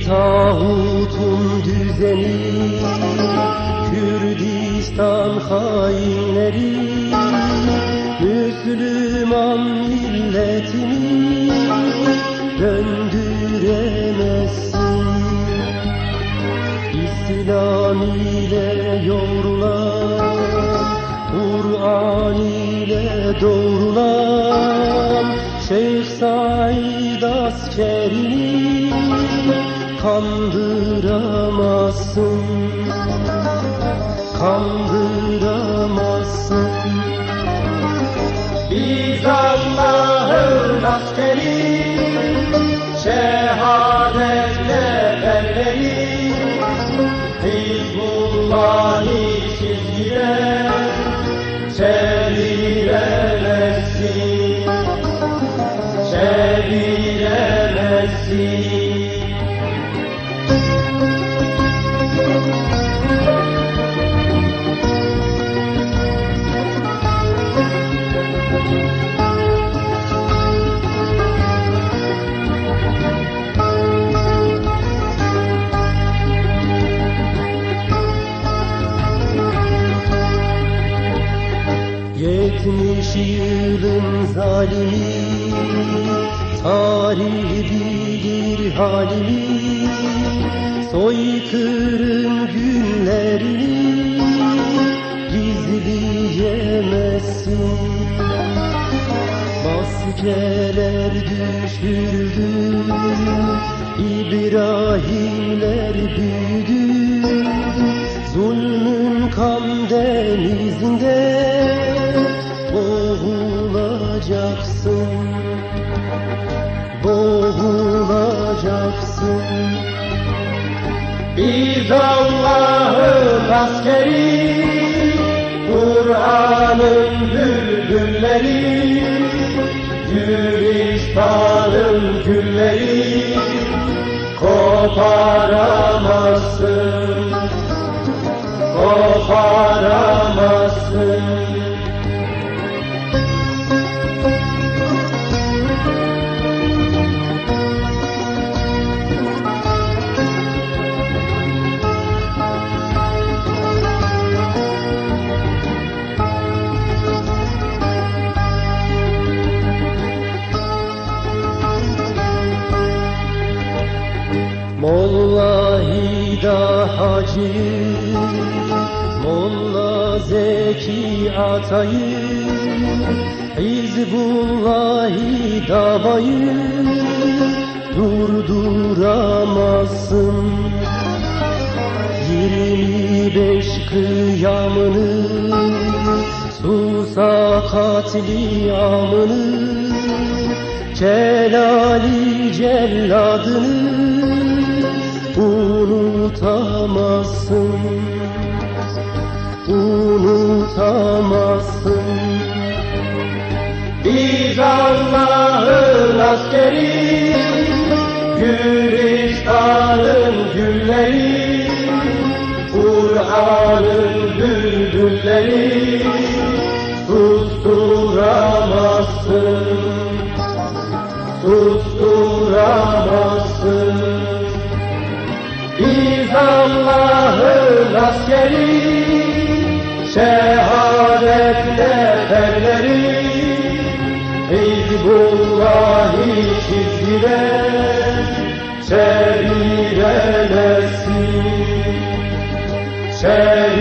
Tağutun düzeni Kürdistan hainleri Müslüman milletini döndüremezsin. İslam ile yorulan Kur'an ile doğrulan Şeyh Said askerini kandıramazsın. Kandıramazsın. Biz Allah'ın askeri Şehadet neferleri Hizbullah'ı çizgide Çeviremezsin Yılın zalimi Tarih bilir halimi Soykırım günlerini Gizleyemezsin. Maskeler düşürdü İbrahimler büyüdü Zulmün kan denizinde Boğulacaksın Boğulacaksın. Biz Allah'ın askeri Kur'an'ın bülbülleri Gülistan'ın gülleri Koparamazsın. Koparamazsın Hida Hacı Molla Zeki Atayı Hizbullahi davayı Durduramazsın. Yirmi beş kıyamını Susa katliamını Celali celladını unutamazsın unutamazsın Biz Allah'ın askeri Gülistan'ın gülleri Kur'an'ın bülbülleri Susturamazsın Susturamazsın Allah'ın askeri Şehadet neferleri Hizbullah'ı çizgide Çeviremezsin Çeviremezsin